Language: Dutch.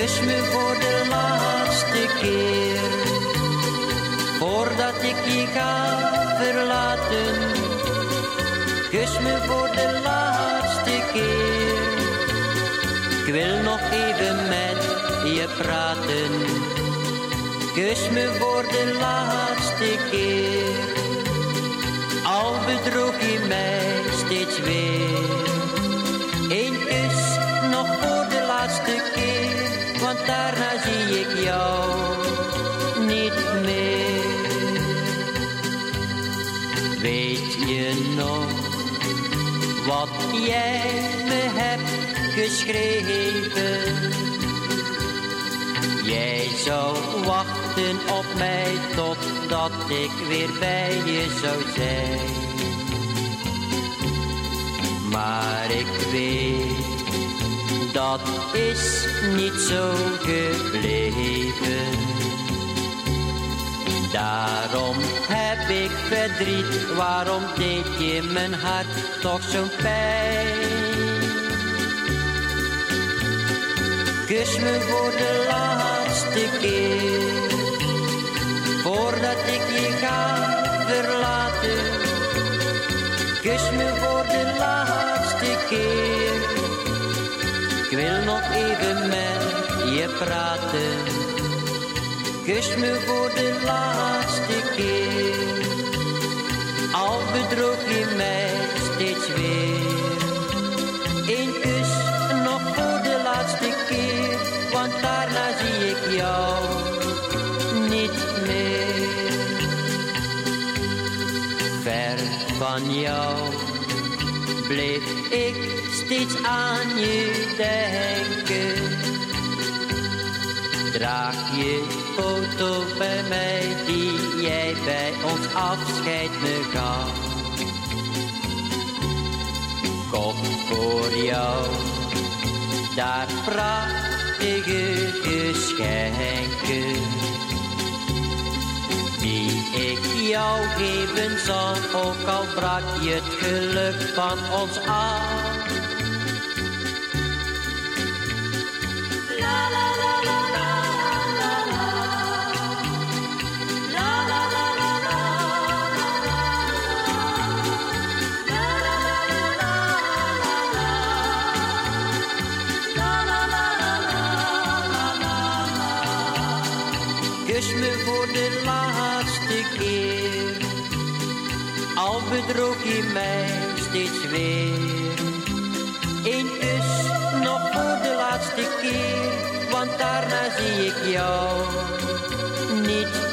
Kus me voor de laatste keer, voordat ik je ga verlaten. Kus me voor de laatste keer, ik wil nog even met je praten. Kus me voor de laatste keer, al bedroeg je mij steeds weer. Want daarna zie ik jou niet meer. Weet je nog wat jij me hebt geschreven? Jij zou wachten op mij totdat ik weer bij je zou zijn. Maar ik weet, dat is niet zo gebleven. Daarom heb ik verdriet, waarom deed je mijn hart toch zo'n pijn? Kus me voor de laatste keer, voordat ik je ga verlaten. Wil nog even met je praten. Kus me voor de laatste keer, al bedroog je mij steeds weer. Eén kus nog voor de laatste keer, want daarna zie ik jou niet meer. Ver van jou bleef ik steeds aan je denken. Draag je foto bij mij die jij bij ons afscheid me gaf. Kocht voor jou daar prachtige geschenken. Ik jou geven zal, ook al brak je het geluk van ons af. Voor de laatste keer, al bedroog je mij steeds weer. Eén kus nog voor de laatste keer, want daarna zie ik jou niet.